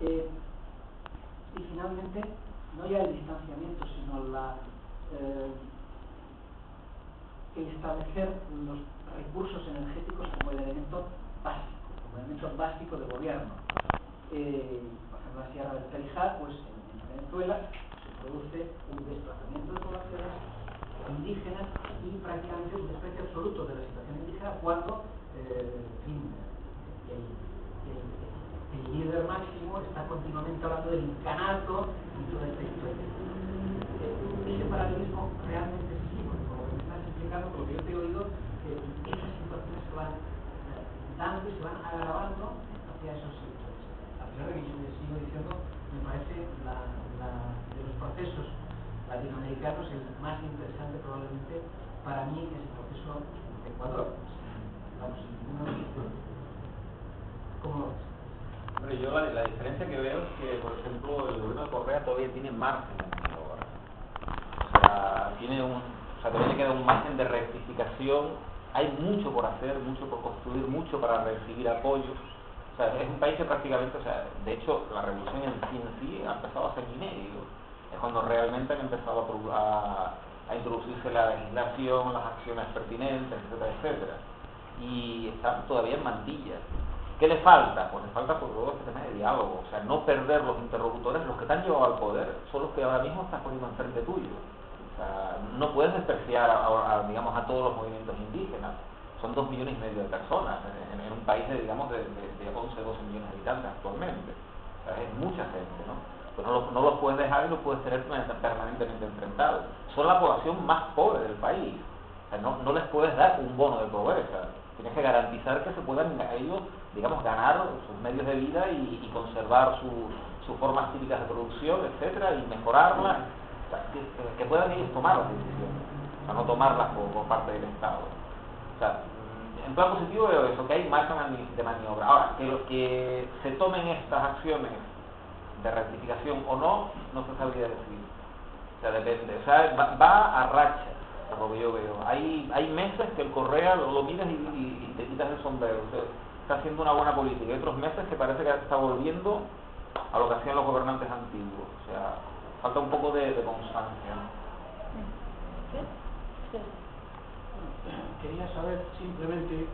Eh, y finalmente, no ya el distanciamiento, sino la, eh, el establecer los recursos energéticos como el elemento básico, como elemento básico de gobierno. Eh, por ejemplo, en la Sierra del Perijá, pues en, Venezuela se produce un desplazamiento de poblaciones indígenas y prácticamente un desprecio absoluto de la situación indígena cuando eh, el, el, líder máximo está continuamente hablando del incanato y todo este tipo de Ese paralelismo realmente porque como me estás explicando, que yo te he oído, esas situaciones se van dando y se van agravando hacia esos sectores. A pesar de que yo sigo diciendo, me parece la, de los procesos latinoamericanos el más interesante probablemente para mí es el proceso de Ecuador. Vamos, yo la, diferencia que veo es que, por ejemplo, el gobierno de Correa todavía tiene margen. O sea, tiene un, o sea, todavía queda un margen de rectificación. Hay mucho por hacer, mucho por construir, mucho para recibir apoyo. O sea, es un país que prácticamente, o sea, de hecho, la revolución en sí, en sí ha empezado hace año y medio. Es cuando realmente han empezado a, a introducirse la legislación, las acciones pertinentes, etcétera, etcétera. Y están todavía en mantillas. ¿Qué le falta? Pues le falta por todo este tema de diálogo, o sea, no perder los interlocutores, los que te han llevado al poder son los que ahora mismo están poniendo enfrente tuyo. O sea, no puedes despreciar a, digamos, a todos los movimientos indígenas. Son dos millones y medio de personas en, un país de, digamos, de, de, 11, 12 millones de habitantes actualmente. O sea, es mucha gente, ¿no? Pues no, no los puedes dejar y los puedes tener permanentemente enfrentados. Son la población más pobre del país. O sea, no, no les puedes dar un bono de pobreza. Tienes que garantizar que se puedan ellos digamos, ganar sus medios de vida y, conservar sus formas típicas de producción, etcétera, y mejorarlas, que, puedan ellos tomar las decisiones, o sea, no tomarlas por, parte del Estado. O sea, en plan positivo veo eso, que hay margen de maniobra. Ahora, que los que se tomen estas acciones de rectificación o no, no se sabría decir. O sea, depende. O sea, va, a racha, por lo que yo veo. Hay, hay meses que el Correa lo, lo miras y, te quitas el sombrero está haciendo una buena política. y otros meses que parece que está volviendo a lo que hacían los gobernantes antiguos. O sea, falta un poco de, constancia. Quería saber simplemente, eh,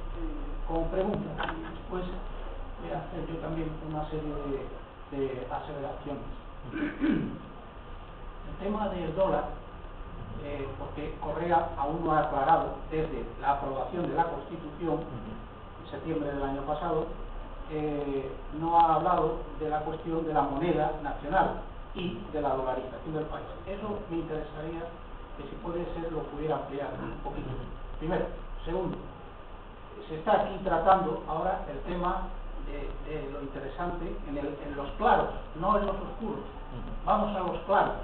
como pregunta, y después voy a hacer yo también una serie de, de aseveraciones. El tema del dólar, eh, porque Correa aún no ha aclarado desde la aprobación de la Constitución septiembre del año pasado, eh, no ha hablado de la cuestión de la moneda nacional y de la dolarización del país. Eso me interesaría que si puede ser lo pudiera ampliar un poquito. Primero. Segundo, se está aquí tratando ahora el tema de, lo interesante en, los claros, no en los oscuros. Vamos a los claros.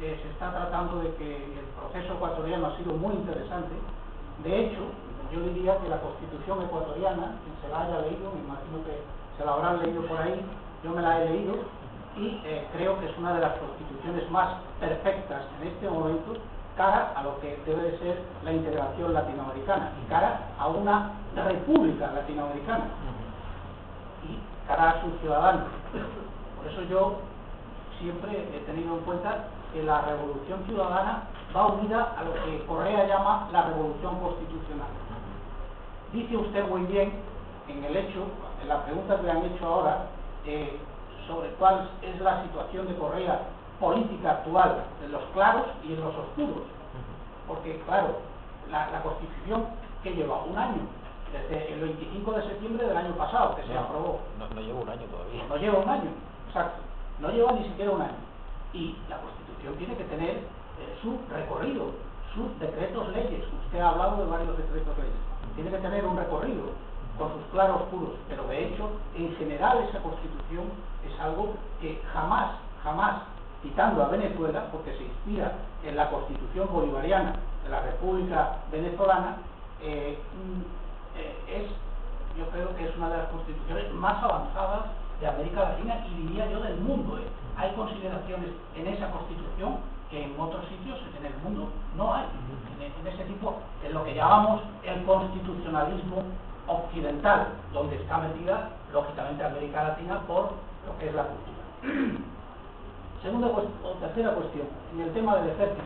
Eh, se está tratando de que el proceso ecuatoriano ha sido muy interesante. De hecho, yo diría que la constitución ecuatoriana, quien se la haya leído, me imagino que se la habrán leído por ahí, yo me la he leído y eh, creo que es una de las constituciones más perfectas en este momento cara a lo que debe de ser la integración latinoamericana y cara a una república latinoamericana y cara a sus ciudadanos. Por eso yo siempre he tenido en cuenta que la revolución ciudadana va unida a lo que Correa llama la revolución constitucional. Dice usted muy bien en el hecho, en la pregunta que le han hecho ahora, eh, sobre cuál es la situación de Correa política actual, en los claros y en los oscuros. Porque, claro, la, Constitución que lleva un año, desde el 25 de septiembre del año pasado, que se aprobó. No, no, lleva un año todavía. No lleva un año, exacto. No lleva ni siquiera un año. Y la Constitución tiene que tener eh, su recorrido, sus decretos leyes. Usted ha hablado de varios decretos leyes tiene que tener un recorrido con sus claros puros, pero de hecho, en general esa constitución es algo que jamás, jamás, citando a Venezuela, porque se inspira en la constitución bolivariana de la República Venezolana, eh, mm, eh, es, yo creo que es una de las constituciones más avanzadas de América Latina y diría yo del mundo. ¿eh? Hay consideraciones en esa constitución que en otros sitios en el mundo no hay. En, ese tipo, en lo que llamamos el constitucionalismo occidental, donde está metida, lógicamente, América Latina por lo que es la cultura. Segunda o tercera cuestión, en el tema del ejército.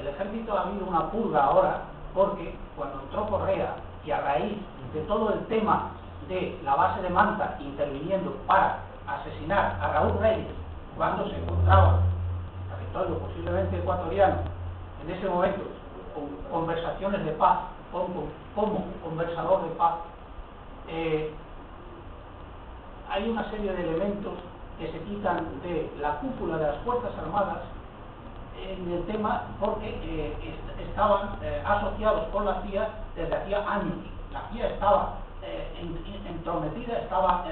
El ejército ha habido una purga ahora porque cuando entró Correa y a raíz de todo el tema de la base de Manta interviniendo para asesinar a Raúl Reyes cuando se encontraba en posiblemente ecuatoriano, en ese momento con conversaciones de paz, como, como conversador de paz, eh, hay una serie de elementos que se quitan de la cúpula de las Fuerzas Armadas en el tema porque eh, estaban eh, asociados con la CIA desde hacía años. La CIA estaba entrometida, estaba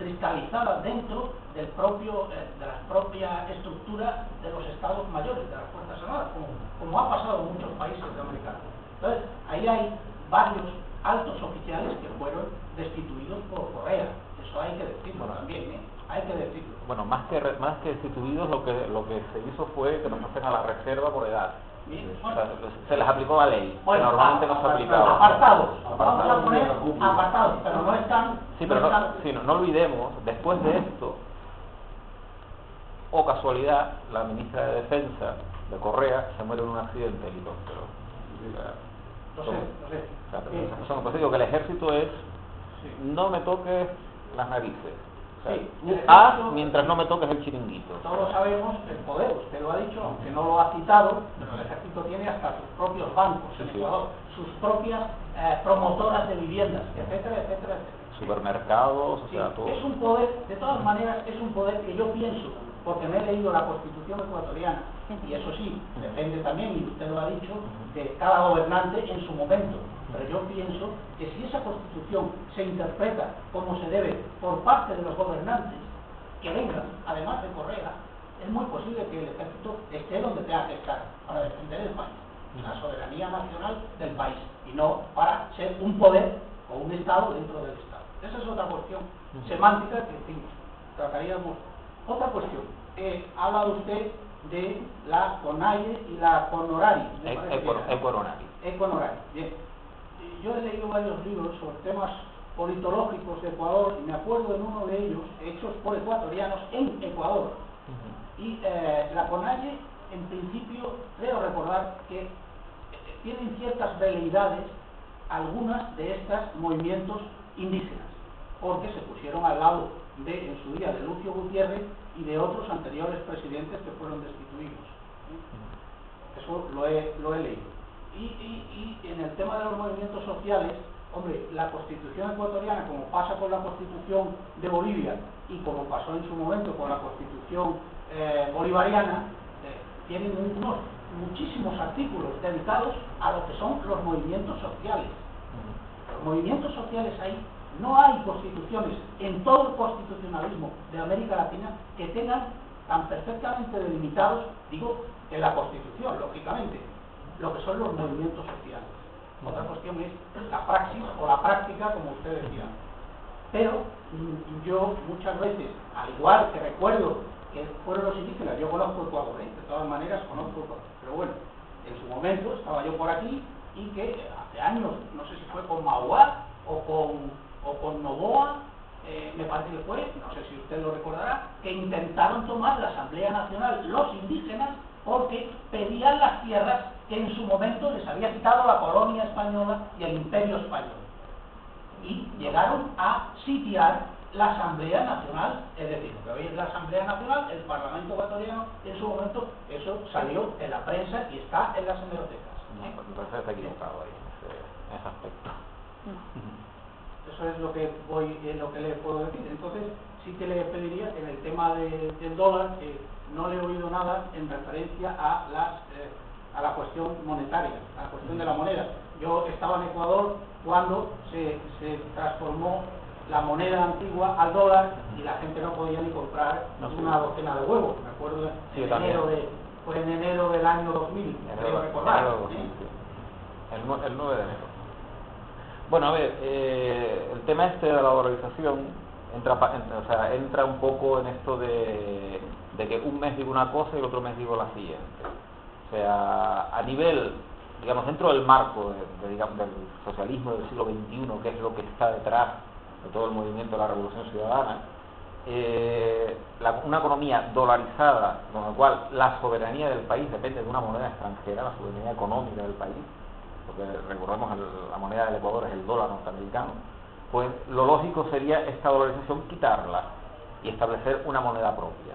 cristalizada dentro del propio, de la propia estructura de los estados mayores de las Fuerzas Armadas, como, como ha pasado en muchos países de América Entonces, ahí hay varios altos oficiales que fueron destituidos por Correa. Eso hay que decirlo también, ¿eh? Hay que decirlo. Bueno, más que más que destituidos, lo que lo que se hizo fue que nos hacen a la reserva por edad. se les aplicó la ley, bueno, normalmente no se aplicaba. Apartados, vamos a poner apartados, pero no están... Sí, pero no, sí, no, no olvidemos, después de esto, o casualidad, la ministra de Defensa de Correa se muere en un accidente de helicóptero. No sé, no sé. Son, pues digo que el ejército es no me toques las narices. O mientras no me toques el chiringuito. Todos sabemos el poder, usted lo ha dicho, aunque no lo ha citado, pero el ejército tiene hasta sus propios bancos en Ecuador, sus propias eh, promotoras de viviendas, etcétera, etcétera, etcétera. Supermercados, o sea, todo. Es un poder, de todas maneras, es un poder que yo pienso, porque me he leído la constitución ecuatoriana, y eso sí, depende también, y usted lo ha dicho, de cada gobernante en su momento. Pero yo pienso que si esa constitución se interpreta como se debe por parte de los gobernantes que vengan, además de Correa, es muy posible que el ejército esté donde tenga que estar para defender el país, la soberanía nacional del país, y no para ser un poder o un Estado dentro del Estado. Esa es otra cuestión semántica que trataríamos. Otra cuestión, eh, ha hablado usted de la CONAIE y la CONORARI. Econorari. Econorari, bien. Yo he leído varios libros sobre temas politológicos de Ecuador y me acuerdo en uno de ellos, hechos por ecuatorianos en Ecuador. Y eh, la CONAIE, en principio, creo recordar que eh, tienen ciertas veleidades algunas de estos movimientos indígenas, porque se pusieron al lado de, en su día, de Lucio Gutiérrez y de otros anteriores presidentes que fueron destituidos. Eso lo he, lo he leído. Y, y, y, en el tema de los movimientos sociales, hombre, la constitución ecuatoriana, como pasa con la constitución de Bolivia y como pasó en su momento con la constitución eh, bolivariana, eh, tienen unos muchísimos artículos dedicados a lo que son los movimientos sociales. Los movimientos sociales ahí no hay constituciones en todo el constitucionalismo de América Latina que tengan tan perfectamente delimitados, digo, en la Constitución, lógicamente, lo que son los movimientos sociales. Otra cuestión es la praxis o la práctica, como usted decía. Pero mm, yo muchas veces, al igual que recuerdo que fueron los indígenas, yo conozco Ecuador, de todas maneras conozco Ecuador, pero bueno, en su momento estaba yo por aquí y que hace años, no sé si fue con Mauá o con o con Novoa, eh, me parece que fue, no sé si usted lo recordará, que intentaron tomar la Asamblea Nacional los indígenas porque pedían las tierras que en su momento les había quitado la colonia española y el imperio español. Y llegaron a sitiar la Asamblea Nacional, es decir, lo que hoy es la Asamblea Nacional, el Parlamento ecuatoriano, en su momento eso salió en la prensa y está en las hemerotecas. No, pues está equivocado ahí, en ese aspecto. Eso es lo que voy, eh, lo que le puedo decir. Entonces, sí que le pediría en el tema del dólar, que no le he oído nada en referencia a las eh, a la cuestión monetaria, a la cuestión de la moneda. Yo estaba en Ecuador cuando se, se transformó la moneda antigua al dólar y la gente no podía ni comprar una docena de huevos. Me acuerdo en enero de, fue en enero del año 2000, creo recordar. el 9 de enero. Bueno, a ver, eh, el tema este de la valorización entra, o sea, entra un poco en esto de, que un mes digo una cosa y el otro mes digo la siguiente. O sea, a nivel digamos, dentro del marco digamos, del socialismo del siglo XXI, que es lo que está detrás de todo el movimiento de la revolución ciudadana, eh, una economía dolarizada, con la cual la soberanía del país depende de una moneda extranjera, la soberanía económica del país, porque recordemos la moneda del Ecuador es el dólar norteamericano, pues lo lógico sería esta dolarización quitarla y establecer una moneda propia.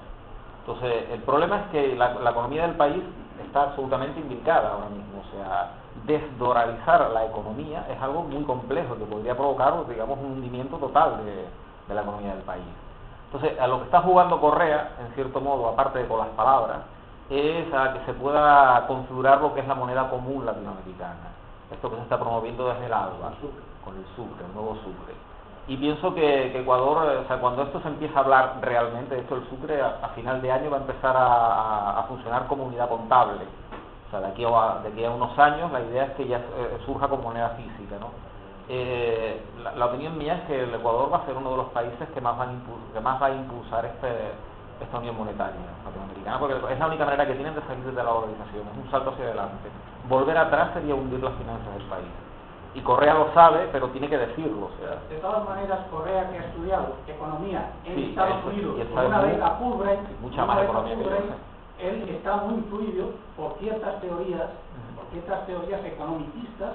Entonces, el problema es que la, economía del país está absolutamente indicada ahora mismo, o sea, desdolarizar la economía es algo muy complejo que podría provocar, digamos, un hundimiento total de la economía del país. Entonces, a lo que está jugando Correa, en cierto modo, aparte de con las palabras, es a que se pueda configurar lo que es la moneda común latinoamericana. Esto que se está promoviendo desde el ALBA, con el Sucre, el nuevo Sucre. Y pienso que, Ecuador, o sea, cuando esto se empieza a hablar realmente, de hecho el Sucre a, final de año va a empezar a, funcionar como unidad contable. O sea, de aquí, a, de aquí a unos años la idea es que ya eh, surja como moneda física, ¿no? Eh, la, opinión mía es que el Ecuador va a ser uno de los países que más, van que más va a impulsar este, esta unión monetaria latinoamericana, porque es la única manera que tienen de salir de la organización, es un salto hacia adelante. Volver atrás sería hundir las finanzas del país. Y Correa lo sabe, pero tiene que decirlo. De todas maneras, Correa que ha estudiado economía en Estados Unidos, con una beca Fulbright, mucha más economía que él está muy influido por ciertas teorías, ciertas teorías economicistas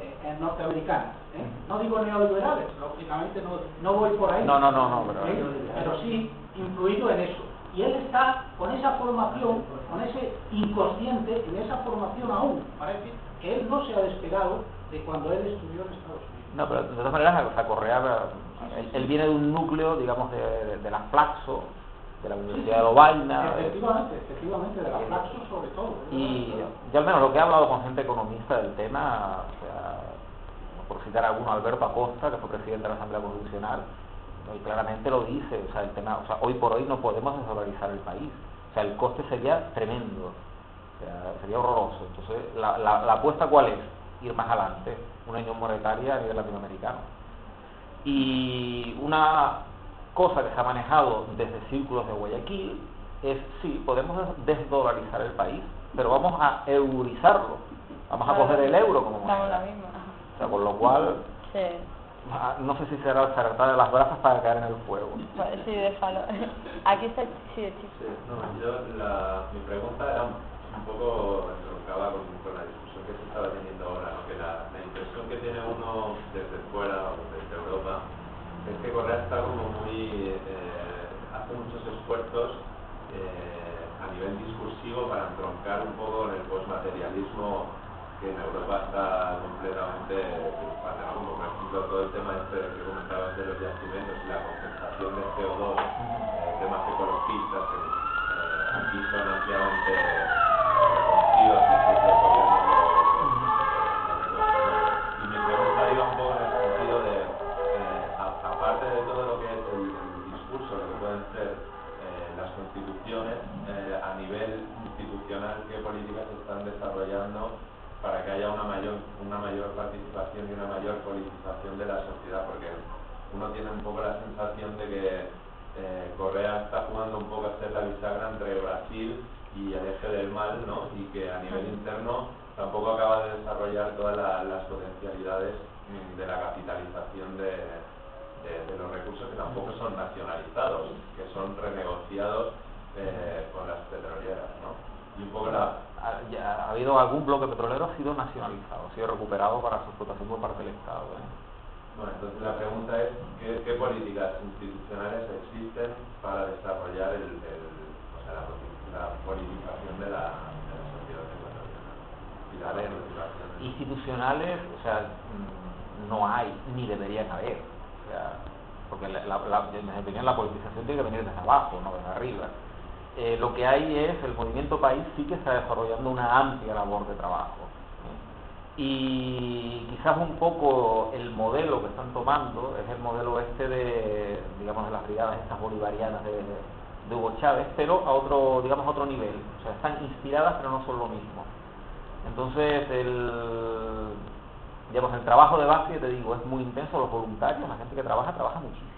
eh, norteamericanas. ¿eh? No digo neoliberales, lógicamente no, no voy por ahí. No, no, no, no pero... ¿Eh? pero sí influido en eso. Y él está con esa formación, con ese inconsciente, en esa formación aún. Parece que él no se ha despegado de cuando él estudió en Estados Unidos. No, pero de todas maneras, o sea, Correa, él, viene de un núcleo, digamos, de, de la Flaxo, de la Universidad de Lovaina. Efectivamente, efectivamente, de la Flaxo sobre todo. Y yo al menos lo que he hablado con gente economista del tema, o sea, por citar a alguno, Alberto Acosta, que fue presidente de la Asamblea Constitucional, y claramente lo dice, o sea, el tema, o sea, hoy por hoy no podemos desvalorizar el país, o sea, el coste sería tremendo, o sea, sería horroroso. Entonces, la, la, la apuesta cuál es? Ir más adelante, una unión monetaria a nivel latinoamericano. Y una cosa que se ha manejado desde círculos de Guayaquil es, sí, podemos desdolarizar el país, pero vamos a eurizarlo, vamos a coger el euro como moneda. O sea, con lo cual, ah, no sé si será saltar de las brazas para caer en el fuego. Sí, déjalo. Aquí está, sí, sí. No, yo, la, mi pregunta era un poco entroncada con, con, la discusión que se estaba teniendo ahora, ¿no? que la, la impresión que tiene uno desde fuera o desde Europa es que Correa está como muy, eh, hace muchos esfuerzos eh, a nivel discursivo para entroncar un poco en el postmaterialismo que en Europa está completamente triunfante, como por ejemplo todo el tema este que comentabas de los yacimientos y la compensación de CO2, eh, temas ecologistas que aquí son ampliamente porque uno tiene un poco la sensación de que eh, Corea está jugando un poco a ser la bisagra entre Brasil y el eje del mal, ¿no? y que a nivel interno tampoco acaba de desarrollar todas las potencialidades mm, de la capitalización de, de, los recursos que tampoco son nacionalizados, que son renegociados eh, con las petroleras. ¿no? Y un poco la, ha, habido algún bloque petrolero ha sido nacionalizado, ha sido recuperado para su explotación por parte del Estado. ¿eh? Bueno, entonces la pregunta es, ¿qué, políticas institucionales existen para desarrollar el, o sea, la, politización de la, sociedad ecuatoriana? Y la institucionales, o sea, mm, no hay, ni deberían haber. O sea, porque la, la, en mi opinión la politización tiene que venir desde abajo, no desde arriba. Eh, lo que hay es, el movimiento país sí que está desarrollando una amplia labor de trabajo. Y quizás un poco el modelo que están tomando es el modelo este de, digamos, de las brigadas estas bolivarianas de, de Hugo Chávez, pero a otro, digamos, a otro nivel. O sea, están inspiradas, pero no son lo mismo. Entonces, el, digamos, el trabajo de base, te digo, es muy intenso, los voluntarios, la gente que trabaja, trabaja muchísimo.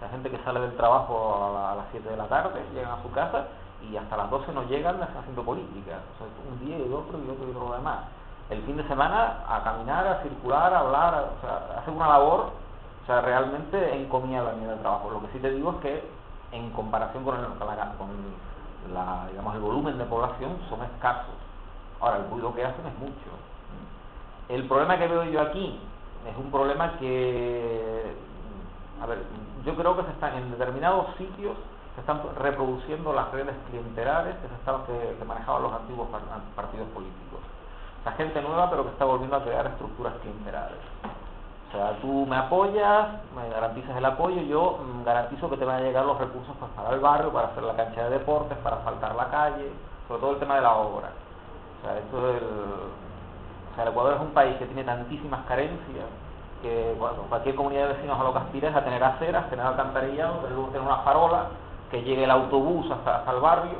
La gente que sale del trabajo a, las 7 de la tarde, llegan a su casa y hasta las 12 no llegan haciendo política. O sea, un día y otro y otro y otro demás. El fin de semana a caminar, a circular, a hablar, o sea, hacer una labor, o sea, realmente encomiable a nivel de trabajo. Lo que sí te digo es que en comparación con, el, la, volumen de población son escasos. Ahora, el ruido que hacen es mucho. El problema que veo yo aquí es un problema que, a ver, yo creo que se están en determinados sitios se están reproduciendo las redes clientelares que, se estaban, que, manejaban los antiguos partidos políticos. O gente nueva, pero que está volviendo a crear estructuras clientelares. O sea, tú me apoyas, me garantizas el apoyo, yo mm, garantizo que te van a llegar los recursos pues, para el barrio, para hacer la cancha de deportes, para asfaltar la calle, sobre todo el tema de la obra. O sea, esto es el, o sea, el Ecuador es un país que tiene tantísimas carencias que cualquier comunidad de vecinos a lo que aspira es a tener aceras, tener alcantarillado, tener una farola, que llegue el autobús hasta, el barrio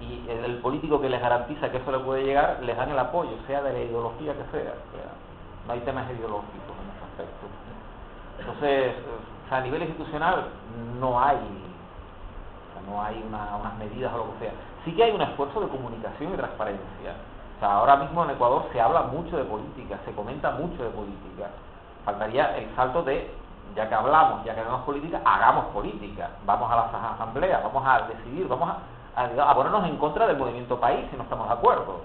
y el, político que les garantiza que eso le puede llegar les dan el apoyo, sea de la ideología que sea. no hay temas ideológicos en ese aspecto. Entonces, a nivel institucional no hay no hay unas medidas o lo que sea. Sí que hay un esfuerzo de comunicación y transparencia. O sea, ahora mismo en Ecuador se habla mucho de política, se comenta mucho de política. Faltaría el salto de, ya que hablamos, ya que hagamos política, hagamos política. Vamos a las asambleas, vamos a decidir, vamos a, a, ponernos en contra del movimiento país si no estamos de acuerdo.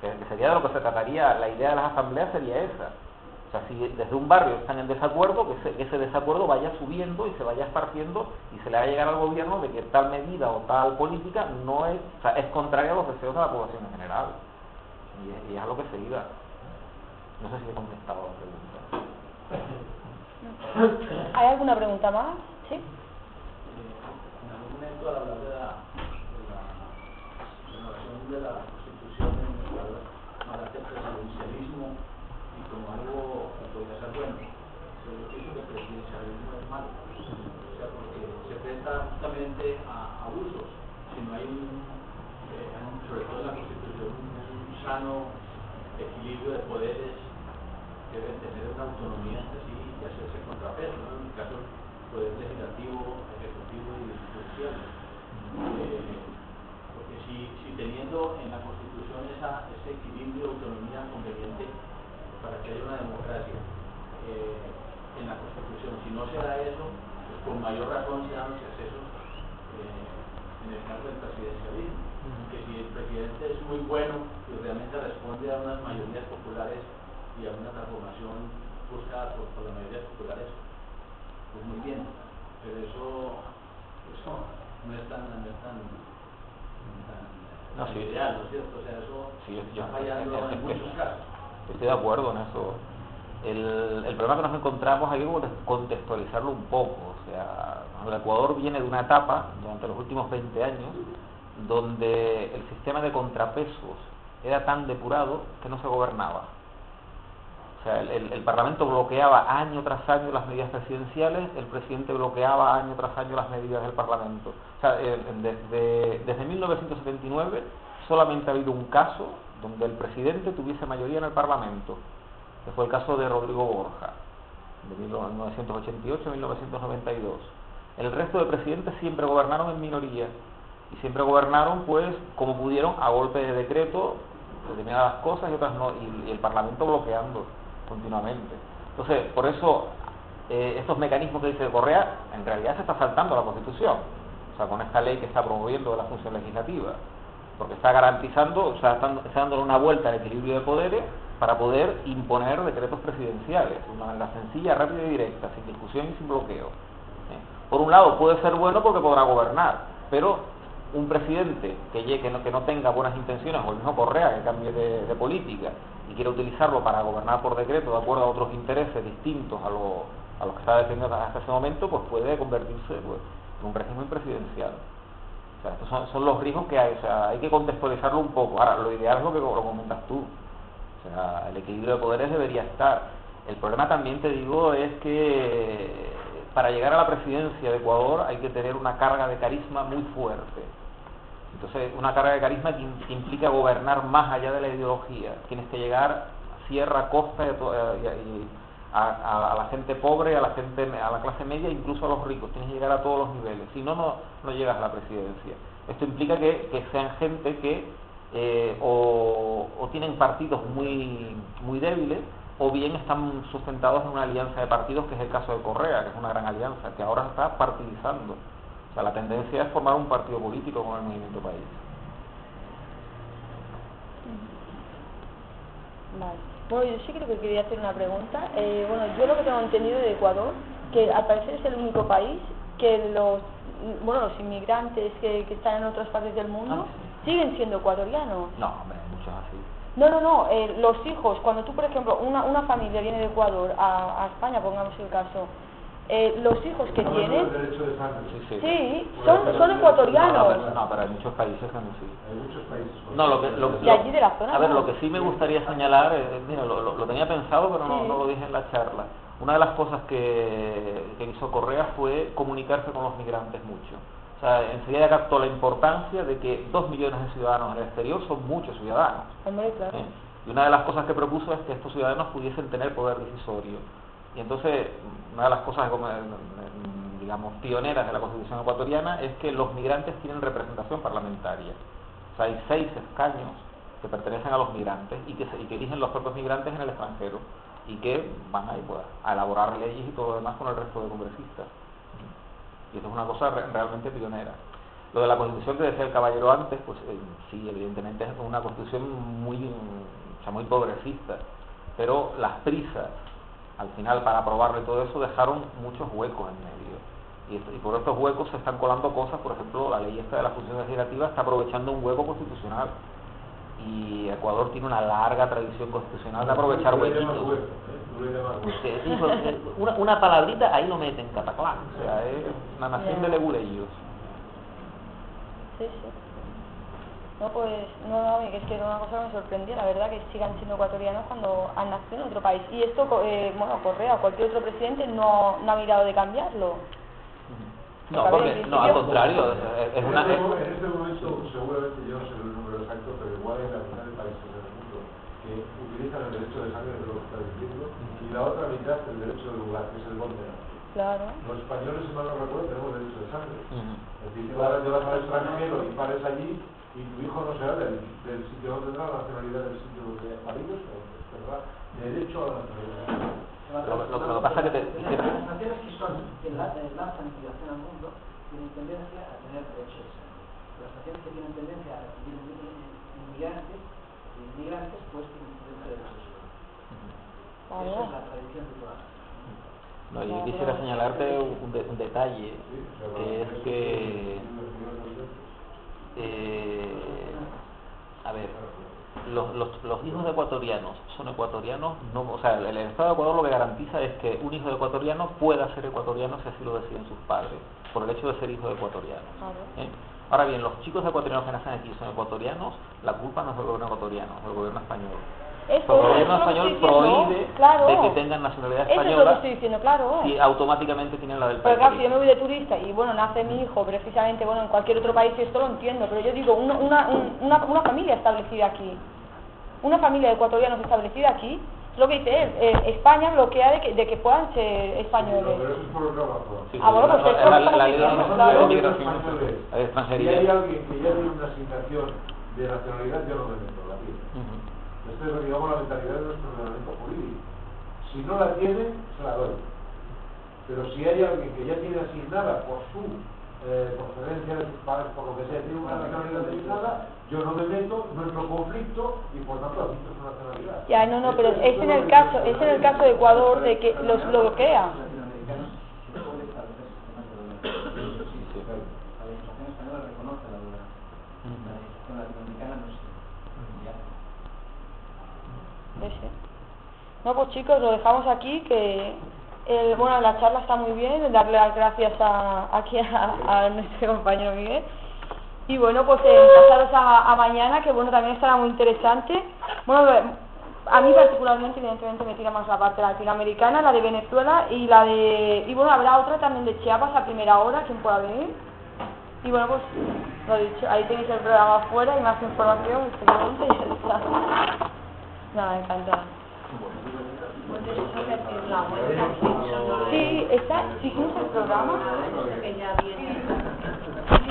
Que, sería de lo que se trataría, la idea de las asambleas sería esa. O sea, si desde un barrio están en desacuerdo, que ese, desacuerdo vaya subiendo y se vaya esparciendo y se le va a llegar al gobierno de que tal medida o tal política no es, o sea, es contraria a los deseos de la población en general. Y, y es a lo que se iba. No sé si he contestado a la pregunta. ¿Hay alguna pregunta más? ¿Sí? en algún momento al hablar de la, de la Constitución en Ecuador, hablaste del presidencialismo y como algo que podría ser bueno. Pero yo pienso que el presidencialismo es malo. O sea, porque se presta justamente a abusos. Si no hay un, eh, sobre todo en la Constitución, un sano equilibrio de poderes deben tener una autonomía entre sí y hacerse contrapeso, ¿no? en el caso poder legislativo, ejecutivo y judicial. Eh, porque si, si, teniendo en la Constitución esa, ese equilibrio de autonomía conveniente para que haya una democracia eh, en la Constitución, si no se da eso, pues con mayor razón se dan los excesos eh, en el caso del presidencialismo. Que si el presidente es muy bueno y realmente responde a unas mayorías populares y a una transformación buscada por, por las mayorías populares, pues muy bien, pero eso, eso no es tan, no es tan, no, sí, ideal, ¿no es cierto? O sea, eso sí, está fallando en, muchos casos. Estoy de acuerdo en eso. El, el problema que nos encontramos hay que contextualizarlo un poco. O sea, el Ecuador viene de una etapa, durante los últimos 20 años, donde el sistema de contrapesos era tan depurado que no se gobernaba. O sea, el, Parlamento bloqueaba año tras año las medidas presidenciales, el presidente bloqueaba año tras año las medidas del Parlamento. O sea, desde, desde 1979 solamente ha habido un caso donde el presidente tuviese mayoría en el Parlamento, que fue el caso de Rodrigo Borja, de 1988-1992. El resto de presidentes siempre gobernaron en minoría y siempre gobernaron pues como pudieron a golpe de decreto determinadas cosas y otras no, y el Parlamento bloqueando continuamente. Entonces, por eso eh, estos mecanismos que dice Correa, en realidad se está saltando la Constitución, o sea, con esta ley que está promoviendo la función legislativa, porque está garantizando, o sea, está, dándole una vuelta al equilibrio de poderes para poder imponer decretos presidenciales, de una sencilla, rápida y directa, sin discusión y sin bloqueo. ¿eh? Por un lado puede ser bueno porque podrá gobernar, pero un presidente que, que, no, que no tenga buenas intenciones, o el mismo Correa que cambie de, política y quiere utilizarlo para gobernar por decreto de acuerdo a otros intereses distintos a, lo, a los que está defendiendo hasta ese momento, pues puede convertirse pues, en un régimen presidencial. O sea, estos son, los riesgos que hay, o sea, hay que contextualizarlo un poco. Ahora, lo ideal es lo que lo comentas tú. O sea, el equilibrio de poderes debería estar. El problema también, te digo, es que para llegar a la presidencia de Ecuador hay que tener una carga de carisma muy fuerte entonces, una carga de carisma que, implica gobernar más allá de la ideología. Tienes que llegar a sierra, costa y, a, la gente pobre, a la gente, a la clase media, incluso a los ricos. Tienes que llegar a todos los niveles. Si no, no, llegas a la presidencia. Esto implica que, sean gente que eh, o, o tienen partidos muy, muy débiles, o bien están sustentados en una alianza de partidos, que es el caso de Correa, que es una gran alianza, que ahora está partidizando. O sea, la tendencia es formar un partido político con el movimiento país. Vale. Bueno, yo sí creo que quería hacer una pregunta. Eh, bueno, yo lo que tengo entendido de Ecuador, que al parecer es el único país que los, bueno, los inmigrantes que, que están en otras partes del mundo Ah, siguen siendo ecuatorianos. No, hombre, muchos así. No, no, no, eh, los hijos, cuando tú, por ejemplo, una, una familia viene de Ecuador a, a España, pongamos el caso, eh, los hijos que Estamos tienen, hablando del derecho de sangre. Sí, sí. sí, son, son No, ecuatorianos. pero, no, pero hay muchos países que no sí. Hay muchos países. No, lo que, lo, Y allí de la zona a ver, no. lo que sí me gustaría señalar, eh, mira, lo, lo- lo tenía pensado, pero no, Sí. no lo dije en la charla. Una de las cosas que, que hizo Correa fue comunicarse con los migrantes mucho. O sea, enseguida captó la importancia de que dos millones de ciudadanos en el exterior son muchos ciudadanos. Hombre, claro. ¿eh? Y una de las cosas que propuso es que estos ciudadanos pudiesen tener poder decisorio. Y entonces, una de las cosas, eh, digamos, pioneras de la Constitución ecuatoriana es que los migrantes tienen representación parlamentaria. O sea, hay seis escaños que pertenecen a los migrantes y que, se- y que eligen los propios migrantes en el extranjero y que van ahí, pues, a elaborar leyes y todo lo demás con el resto de congresistas. Y eso es una cosa re- realmente pionera. Lo de la constitución que decía el caballero antes, pues eh, sí, evidentemente es una constitución muy, o sea, muy progresista, pero las prisas, al final, para aprobarlo y todo eso, dejaron muchos huecos en medio. Y, esto- y por estos huecos se están colando cosas, por ejemplo, la ley esta de la función legislativa está aprovechando un hueco constitucional. Y Ecuador tiene una larga tradición constitucional de aprovechar huequitos. hueco, ¿eh? Una, una palabrita ahí lo meten, cataclán. O sea, es una nación de leguleyos. Sí, sí. No, pues, no, no, es que era una cosa que me sorprendía, la verdad, que sigan siendo ecuatorianos cuando han nacido en otro país. Y esto, co- eh, bueno, Correa o cualquier otro presidente no, no ha mirado de cambiarlo. No, Porque, no, al contrario, es, es En una... este es- en este momento, seguramente yo no sé el número exacto, pero igual hay la mitad de países del mundo que utilizan el derecho de sangre, de lo que está diciendo, y la otra mitad el derecho del lugar, que es el bonde. Claro. Los españoles, si mal no recuerdo, tenemos derecho de sangre. Ujú. Es decir, que ahora te vas al extranjero y pares allí y tu hijo no será del, del sitio donde tendrá la nacionalidad del sitio donde maridos, tendrá derecho a la nacionalidad. Lo, lo- lo que pasa es que te... te- Las naciones que son que la- lanzan inmigración al mundo tienen tendencia a tener derechos de. Las naciones que tienen tendencia a recibir inmigrantes, inmigrantes pues tienen tendencia de derechos de. Esa es la tradición de todas las No, yo quisiera señalarte un, de- un detalle, que es que, eh, a ver, los, los, los hijos de ecuatorianos son ecuatorianos, no, o sea, el, Estado de Ecuador lo que garantiza es que un hijo de ecuatoriano pueda ser ecuatoriano si así lo deciden sus padres, por el hecho de ser hijo de ecuatoriano. Vale. ¿eh? Ahora bien, los chicos ecuatorianos que nacen aquí son ecuatorianos, la culpa no es del gobierno ecuatoriano, es del gobierno español. Eso, el gobierno español prohíbe claro. de que tengan nacionalidad Eso es lo que española estoy diciendo, claro. si automáticamente tienen la del Pero país. claro, si de yo me voy de turista y bueno, nace mi hijo precisamente bueno en cualquier otro país, esto lo entiendo, pero yo digo, una, una, un- una, una familia establecida aquí, una familia de ecuatorianos establecida aquí, es lo que dice él, eh, España bloquea de que, de que puedan ser españoles. pero eso es por otra razón. Sí, Ah, bueno, pues la- la- la si ley de claro. hay alguien que ya tiene una asignación de nacionalidad, yo no me meto, la tiene. Esto es, digamos, la mentalidad de nuestro ordenamiento jurídico. Si no la tiene, se la doy. Pero si hay alguien que ya tiene asignada por su eh, procedencia de sus padres, por lo que sea, tiene una nacionalidad asignada, yo no me meto, no entro en conflicto y por tanto acepto su nacionalidad. Ya, no, no, pero es esto en lo el caso, es en el caso de Ecuador de que los bloquea. latinoamericanos se puede establecer sistemas de doble. Sí, sí. La legislación española reconoce la doble. La legislación latinoamericana no existe. No, pues chicos, lo dejamos aquí, que el, bueno, la charla está muy bien, darle las gracias a, aquí a, nuestro compañero Miguel. Y bueno, pues eh, pasaros a, mañana, que bueno, también estará muy interesante. Bueno, eh, a mí particularmente, evidentemente, me tira más la parte latinoamericana, la de Venezuela y la de... Y bueno, habrá otra también de Chiapas a primera hora, quien pueda venir. Y bueno, pues lo dicho, ahí tenéis el programa afuera y más información, y ya está. Nada, encantada. Sí, está, si el programa. viene.